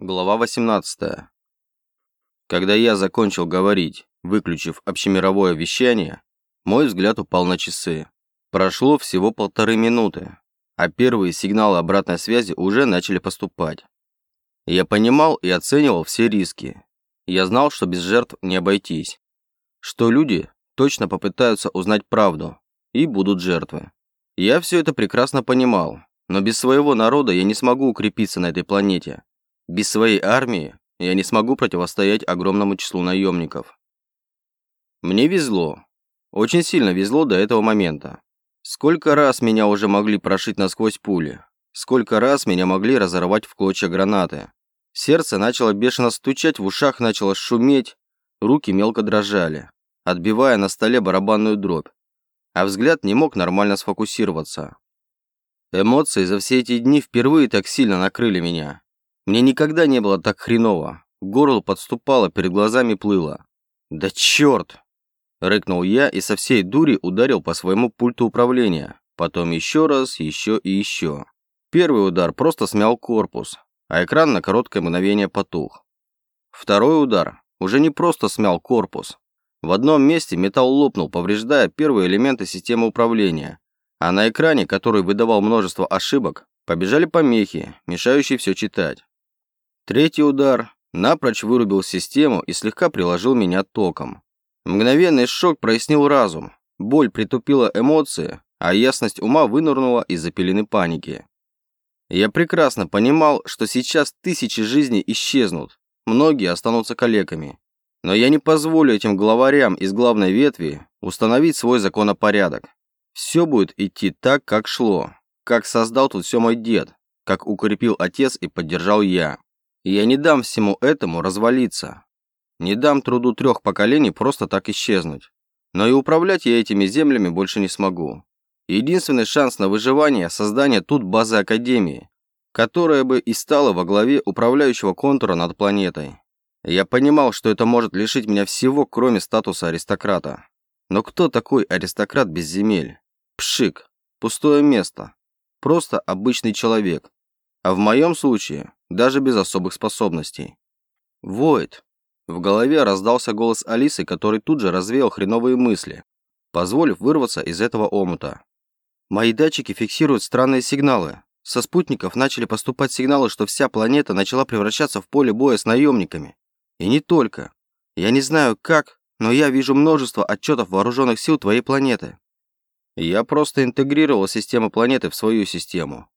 Глава 18. Когда я закончил говорить, выключив общемировое вещание, мой взгляд упал на часы. Прошло всего полторы минуты, а первые сигналы обратной связи уже начали поступать. Я понимал и оценивал все риски. Я знал, что без жертв не обойтись. Что люди точно попытаются узнать правду и будут жертвы. Я все это прекрасно понимал, но без своего народа я не смогу укрепиться на этой планете без своей армии я не смогу противостоять огромному числу наемников. Мне везло. Очень сильно везло до этого момента. Сколько раз меня уже могли прошить насквозь пули. Сколько раз меня могли разорвать в клочья гранаты. Сердце начало бешено стучать, в ушах начало шуметь, руки мелко дрожали, отбивая на столе барабанную дробь. А взгляд не мог нормально сфокусироваться. Эмоции за все эти дни впервые так сильно накрыли меня. Мне никогда не было так хреново. Горло подступало, перед глазами плыло. «Да черт!» Рыкнул я и со всей дури ударил по своему пульту управления. Потом еще раз, еще и еще. Первый удар просто смял корпус, а экран на короткое мгновение потух. Второй удар уже не просто смял корпус. В одном месте металл лопнул, повреждая первые элементы системы управления, а на экране, который выдавал множество ошибок, побежали помехи, мешающие все читать. Третий удар напрочь вырубил систему и слегка приложил меня током. Мгновенный шок прояснил разум, боль притупила эмоции, а ясность ума вынырнула из-за пелены паники. Я прекрасно понимал, что сейчас тысячи жизней исчезнут, многие останутся калеками. Но я не позволю этим главарям из главной ветви установить свой законопорядок. Все будет идти так, как шло, как создал тут все мой дед, как укрепил отец и поддержал я. Я не дам всему этому развалиться. Не дам труду трех поколений просто так исчезнуть. Но и управлять я этими землями больше не смогу. Единственный шанс на выживание – создание тут базы Академии, которая бы и стала во главе управляющего контура над планетой. Я понимал, что это может лишить меня всего, кроме статуса аристократа. Но кто такой аристократ без земель? Пшик. Пустое место. Просто обычный человек. А в моем случае даже без особых способностей. «Войд!» В голове раздался голос Алисы, который тут же развеял хреновые мысли, позволив вырваться из этого омута. «Мои датчики фиксируют странные сигналы. Со спутников начали поступать сигналы, что вся планета начала превращаться в поле боя с наемниками. И не только. Я не знаю как, но я вижу множество отчетов вооруженных сил твоей планеты. Я просто интегрировал систему планеты в свою систему.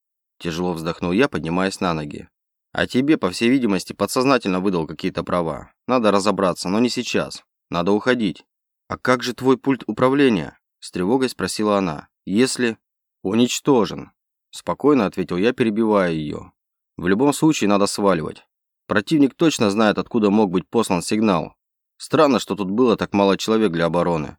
Тяжело вздохнул я, поднимаясь на ноги. А тебе, по всей видимости, подсознательно выдал какие-то права. Надо разобраться, но не сейчас. Надо уходить. А как же твой пульт управления? С тревогой спросила она. Если... Уничтожен. Спокойно ответил я, перебивая ее. В любом случае надо сваливать. Противник точно знает, откуда мог быть послан сигнал. Странно, что тут было так мало человек для обороны.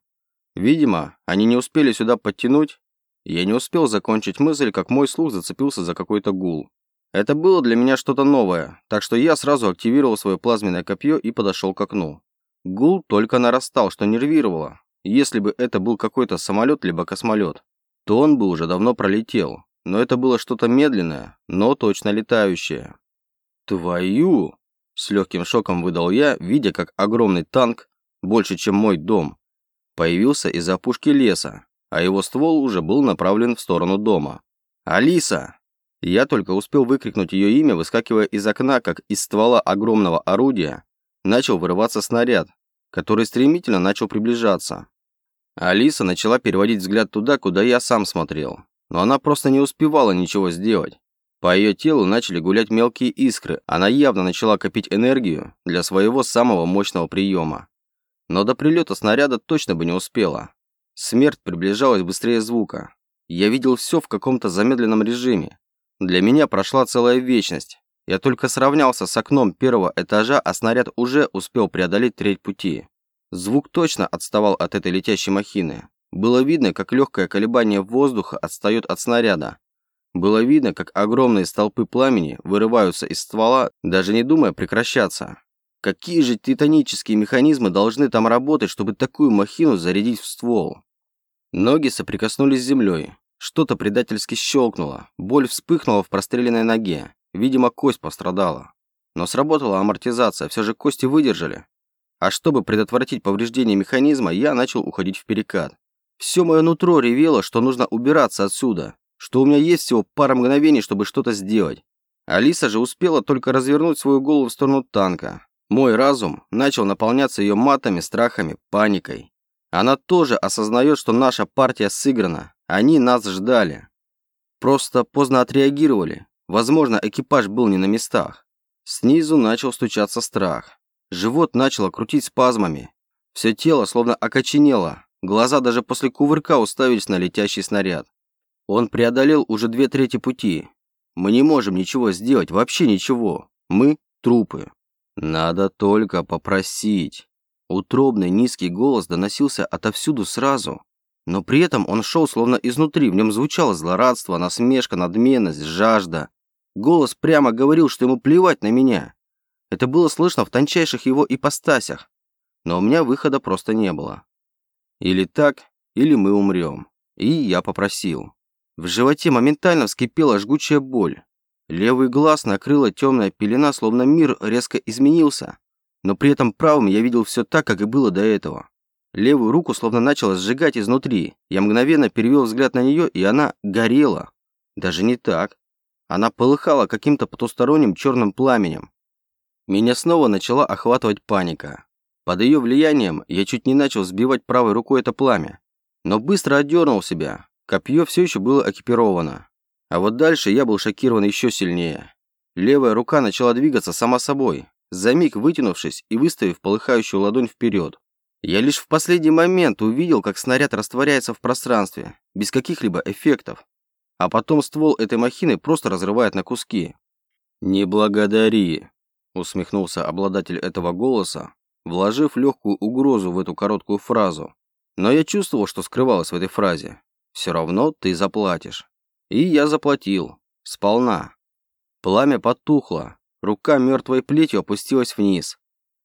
Видимо, они не успели сюда подтянуть. Я не успел закончить мысль, как мой слух зацепился за какой-то гул. Это было для меня что-то новое, так что я сразу активировал свое плазменное копье и подошел к окну. Гул только нарастал, что нервировало. Если бы это был какой-то самолет либо космолет, то он бы уже давно пролетел. Но это было что-то медленное, но точно летающее. «Твою!» – с легким шоком выдал я, видя, как огромный танк, больше чем мой дом, появился из-за опушки леса, а его ствол уже был направлен в сторону дома. «Алиса!» Я только успел выкрикнуть ее имя, выскакивая из окна, как из ствола огромного орудия, начал вырываться снаряд, который стремительно начал приближаться. Алиса начала переводить взгляд туда, куда я сам смотрел, но она просто не успевала ничего сделать. По ее телу начали гулять мелкие искры, она явно начала копить энергию для своего самого мощного приема. Но до прилета снаряда точно бы не успела. Смерть приближалась быстрее звука. Я видел все в каком-то замедленном режиме, для меня прошла целая вечность. Я только сравнялся с окном первого этажа, а снаряд уже успел преодолеть треть пути. Звук точно отставал от этой летящей махины. Было видно, как легкое колебание воздуха отстает от снаряда. Было видно, как огромные столпы пламени вырываются из ствола, даже не думая прекращаться. Какие же титанические механизмы должны там работать, чтобы такую махину зарядить в ствол? Ноги соприкоснулись с землей. Что-то предательски щелкнуло. Боль вспыхнула в простреленной ноге. Видимо, кость пострадала. Но сработала амортизация, все же кости выдержали. А чтобы предотвратить повреждение механизма, я начал уходить в перекат. Все мое нутро ревело, что нужно убираться отсюда, что у меня есть всего пара мгновений, чтобы что-то сделать. Алиса же успела только развернуть свою голову в сторону танка. Мой разум начал наполняться ее матами, страхами, паникой. Она тоже осознает, что наша партия сыграна. Они нас ждали. Просто поздно отреагировали. Возможно, экипаж был не на местах. Снизу начал стучаться страх. Живот начало крутить спазмами. Все тело словно окоченело. Глаза даже после кувырка уставились на летящий снаряд. Он преодолел уже две трети пути. Мы не можем ничего сделать, вообще ничего. Мы – трупы. Надо только попросить. Утробный низкий голос доносился отовсюду сразу. Но при этом он шел словно изнутри, в нем звучало злорадство, насмешка, надменность, жажда. Голос прямо говорил, что ему плевать на меня. Это было слышно в тончайших его ипостасях. Но у меня выхода просто не было. Или так, или мы умрем. И я попросил. В животе моментально вскипела жгучая боль. Левый глаз накрыла темная пелена, словно мир резко изменился. Но при этом правым я видел все так, как и было до этого. Левую руку словно начало сжигать изнутри. Я мгновенно перевел взгляд на нее, и она горела. Даже не так. Она полыхала каким-то потусторонним черным пламенем. Меня снова начала охватывать паника. Под ее влиянием я чуть не начал сбивать правой рукой это пламя. Но быстро отдернул себя. Копье все еще было экипировано. А вот дальше я был шокирован еще сильнее. Левая рука начала двигаться сама собой, за миг вытянувшись и выставив полыхающую ладонь вперед. Я лишь в последний момент увидел, как снаряд растворяется в пространстве, без каких-либо эффектов. А потом ствол этой махины просто разрывает на куски. «Не благодари», – усмехнулся обладатель этого голоса, вложив легкую угрозу в эту короткую фразу. Но я чувствовал, что скрывалось в этой фразе. «Все равно ты заплатишь». И я заплатил. Сполна. Пламя потухло. Рука мертвой плетью опустилась вниз.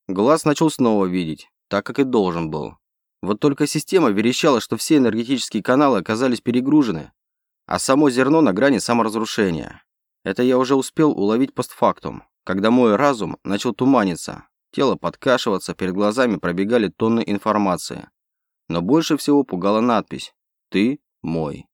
Глаз начал снова видеть так как и должен был. Вот только система верещала, что все энергетические каналы оказались перегружены, а само зерно на грани саморазрушения. Это я уже успел уловить постфактум, когда мой разум начал туманиться, тело подкашиваться, перед глазами пробегали тонны информации. Но больше всего пугала надпись «Ты мой».